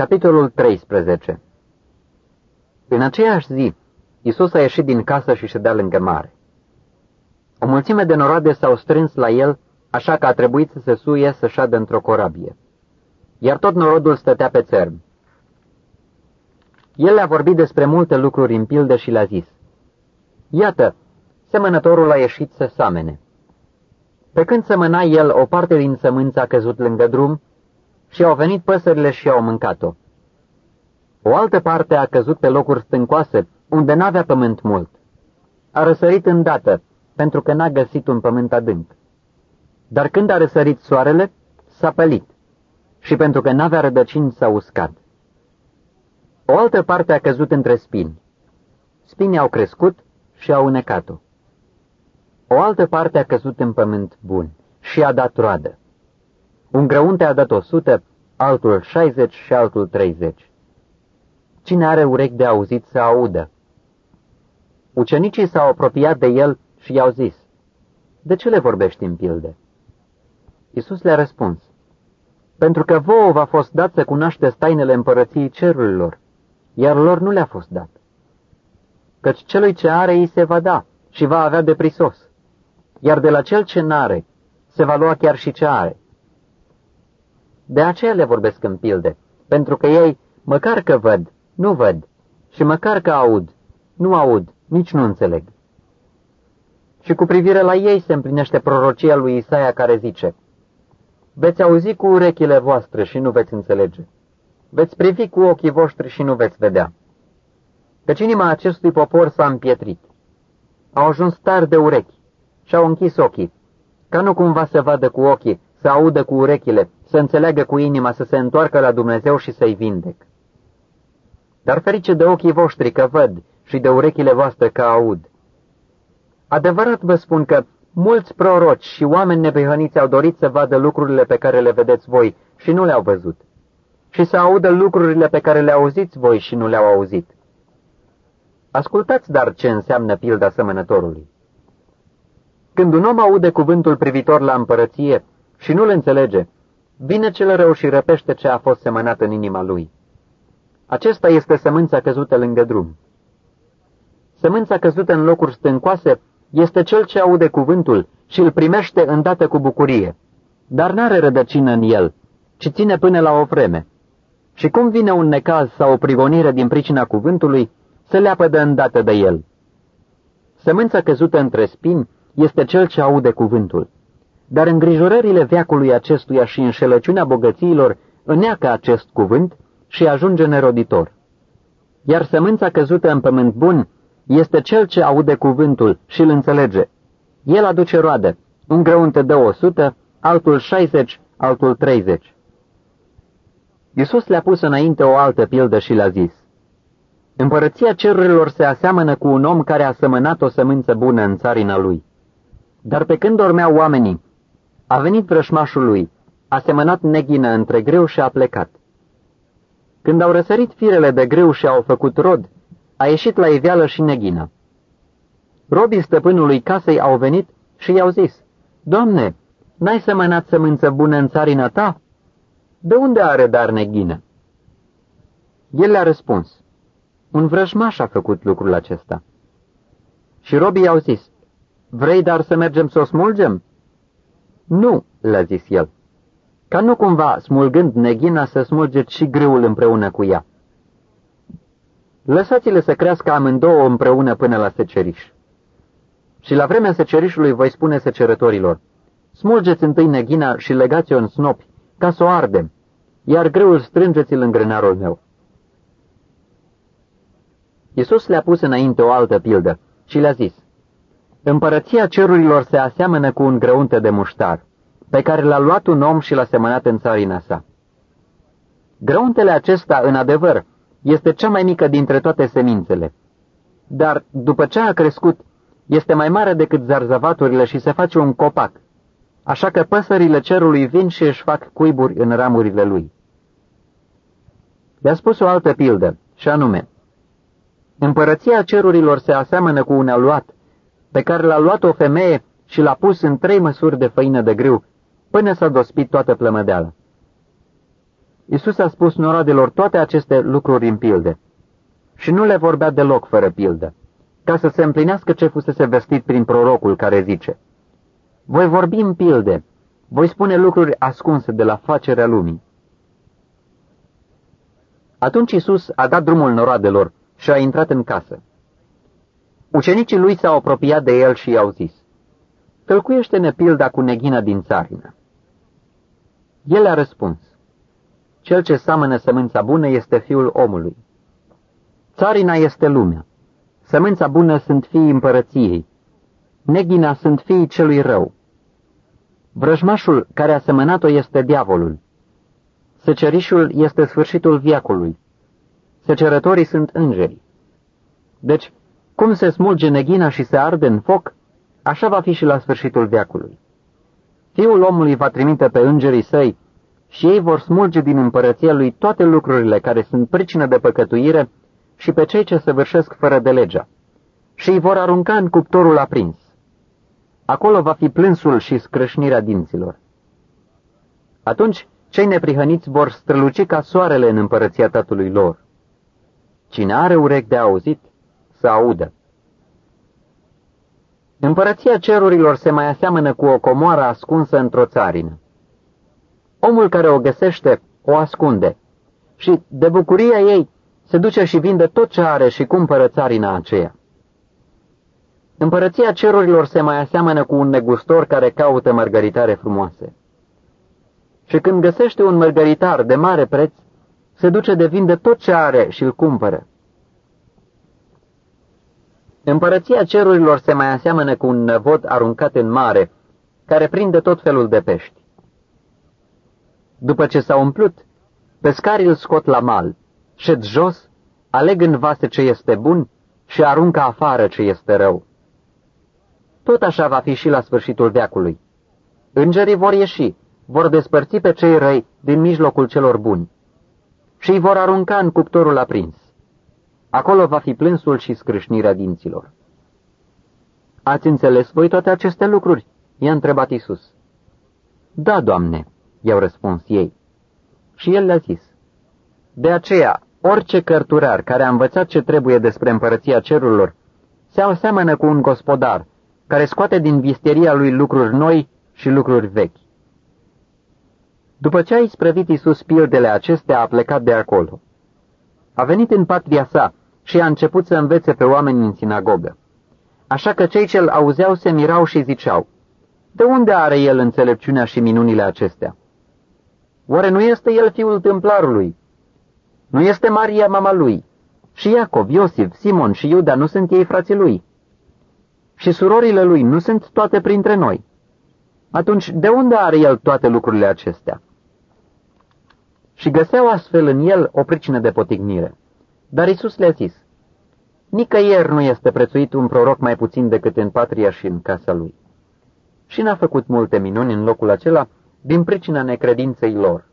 Capitolul 13 În aceeași zi, Isus a ieșit din casă și ședea lângă mare. O mulțime de noroade s-au strâns la el, așa că a trebuit să se suie să șadă într-o corabie. Iar tot norodul stătea pe țărm. El le-a vorbit despre multe lucruri în pildă și le-a zis, Iată, semănătorul a ieșit să samene. Pe când semăna el, o parte din sămânță a căzut lângă drum și au venit păsările și au mâncat-o. O altă parte a căzut pe locuri stâncoase, unde n-avea pământ mult. A răsărit îndată, pentru că n-a găsit un pământ adânc. Dar când a răsărit soarele, s-a pălit și pentru că n-avea rădăcini s-a uscat. O altă parte a căzut între spini. Spinii au crescut și au unecat-o. O altă parte a căzut în pământ bun și a dat roadă. Un grăunte a dat o sută, altul șaizeci și altul treizeci. Cine are urechi de auzit să audă? Ucenicii s-au apropiat de el și i-au zis, De ce le vorbești în pilde? Iisus le-a răspuns, Pentru că vouă v-a fost dat să cunoașteți tainele împărăției cerurilor, iar lor nu le-a fost dat. Căci celui ce are îi se va da și va avea de prisos, iar de la cel ce n-are se va lua chiar și ce are. De aceea le vorbesc în pilde, pentru că ei, măcar că văd, nu văd, și măcar că aud, nu aud, nici nu înțeleg. Și cu privire la ei se împlinește prorocia lui Isaia care zice, Veți auzi cu urechile voastre și nu veți înțelege. Veți privi cu ochii voștri și nu veți vedea. Căci inima acestui popor s-a împietrit. Au ajuns tari de urechi și au închis ochii, ca nu cumva să vadă cu ochii, să audă cu urechile, să înțeleagă cu inima, să se întoarcă la Dumnezeu și să-i vindec. Dar ferice de ochii voștri că văd și de urechile voastre că aud. Adevărat vă spun că mulți proroci și oameni nepehăniți au dorit să vadă lucrurile pe care le vedeți voi și nu le-au văzut, și să audă lucrurile pe care le auziți voi și nu le-au auzit. Ascultați dar ce înseamnă pilda semănătorului. Când un om aude cuvântul privitor la împărăție și nu-l înțelege, vine cel rău și răpește ce a fost semănat în inima lui. Acesta este sămânța căzută lângă drum. Sămânța căzută în locuri stâncoase este cel ce aude cuvântul și îl primește îndată cu bucurie, dar n-are rădăcină în el, ci ține până la o vreme. Și cum vine un necaz sau o prigonire din pricina cuvântului, se leapă de îndată de el. Sămânța căzută între spini este cel ce aude cuvântul, dar îngrijorările veacului acestuia și înșelăciunea bogățiilor îneacă acest cuvânt și ajunge neroditor. Iar sămânța căzută în pământ bun este cel ce aude cuvântul și îl înțelege. El aduce roade, un grăunte dă o sută, altul șaizeci, altul treizeci. Iisus le-a pus înainte o altă pildă și le-a zis, Împărăția cerurilor se aseamănă cu un om care a sămănat o sămânță bună în țarina lui. Dar pe când dormeau oamenii, a venit vrășmașul lui, a semănat neghină între greu și a plecat. Când au răsărit firele de greu și au făcut rod, a ieșit la iveală și neghină. Robii stăpânului casei au venit și i-au zis, Doamne, n-ai semănat sămânță bună în țarina ta? De unde are dar neghină? El le-a răspuns, un vrăjmaș a făcut lucrul acesta. Și robii i-au zis, vrei dar să mergem să o smulgem? Nu, le-a zis el, ca nu cumva, smulgând neghina, să smulgeți și grâul împreună cu ea. Lăsați-le să crească amândouă împreună până la seceriș. Și la vremea secerișului voi spune secerătorilor, smulgeți întâi neghina și legați-o în snopi, ca să o ardem, iar greul strângeți-l în grânarul meu. Iisus le-a pus înainte o altă pildă și le-a zis, Împărăția cerurilor se aseamănă cu un grăunte de muștar, pe care l-a luat un om și l-a semănat în țarina sa. Grăuntele acesta, în adevăr, este cea mai mică dintre toate semințele, dar după ce a crescut, este mai mare decât zarzavaturile și se face un copac, așa că păsările cerului vin și își fac cuiburi în ramurile lui. Le-a spus o altă pildă, și anume, Împărăția cerurilor se aseamănă cu un aluat, pe care l-a luat o femeie și l-a pus în trei măsuri de făină de grâu, până s-a dospit toată plămădeala. Isus a spus noroadelor toate aceste lucruri în pilde și nu le vorbea deloc fără pildă, ca să se împlinească ce fusese vestit prin prorocul care zice, Voi vorbi în pilde, voi spune lucruri ascunse de la facerea lumii. Atunci Isus a dat drumul noroadelor și a intrat în casă. Ucenicii lui s-au apropiat de el și i-au zis, Tălcuiește-ne pilda cu neghina din țarină. El a răspuns, Cel ce seamănă sămânța bună este fiul omului. Țarina este lumea. Sămânța bună sunt fiii împărăției. Neghina sunt fiii celui rău. Vrăjmașul care a semănat-o este diavolul. Secerișul este sfârșitul viacului. Secerătorii sunt îngeri. Deci, cum se smulge neghina și se arde în foc, așa va fi și la sfârșitul viacului. Fiul omului va trimite pe îngerii săi și ei vor smulge din împărăția lui toate lucrurile care sunt pricină de păcătuire și pe cei ce săvârșesc fără de legea și îi vor arunca în cuptorul aprins. Acolo va fi plânsul și scrâșnirea dinților. Atunci cei neprihăniți vor străluci ca soarele în împărăția tatălui lor. Cine are urechi de auzit, să audă. Împărăția cerurilor se mai aseamănă cu o comoară ascunsă într-o țarină. Omul care o găsește, o ascunde și, de bucuria ei, se duce și vinde tot ce are și cumpără țarina aceea. Împărăția cerurilor se mai aseamănă cu un negustor care caută mărgăritare frumoase. Și când găsește un mărgăritar de mare preț, se duce de vinde tot ce are și îl cumpără. Împărăția cerurilor se mai aseamănă cu un năvod aruncat în mare, care prinde tot felul de pești. După ce s-a umplut, pescarii îl scot la mal, șed jos, aleg în vase ce este bun și aruncă afară ce este rău. Tot așa va fi și la sfârșitul veacului. Îngerii vor ieși, vor despărți pe cei răi din mijlocul celor buni și îi vor arunca în cuptorul aprins. Acolo va fi plânsul și scrâșnirea dinților. Ați înțeles voi toate aceste lucruri? I-a întrebat Isus. Da, Doamne, i-au răspuns ei. Și el le-a zis. De aceea, orice cărturar care a învățat ce trebuie despre împărăția cerurilor, se aseamănă cu un gospodar care scoate din visteria lui lucruri noi și lucruri vechi. După ce a isprăvit Iisus pildele acestea, a plecat de acolo. A venit în patria sa și a început să învețe pe oameni în sinagogă. Așa că cei ce-l auzeau se mirau și ziceau, De unde are el înțelepciunea și minunile acestea? Oare nu este el fiul templarului? Nu este Maria mama lui? Și Iacov, Iosif, Simon și Iuda nu sunt ei frații lui? Și surorile lui nu sunt toate printre noi? Atunci, de unde are el toate lucrurile acestea? Și găseau astfel în el o pricină de potignire. Dar Isus le-a zis, Nicăieri nu este prețuit un proroc mai puțin decât în patria și în casa lui. Și n-a făcut multe minuni în locul acela din pricina necredinței lor.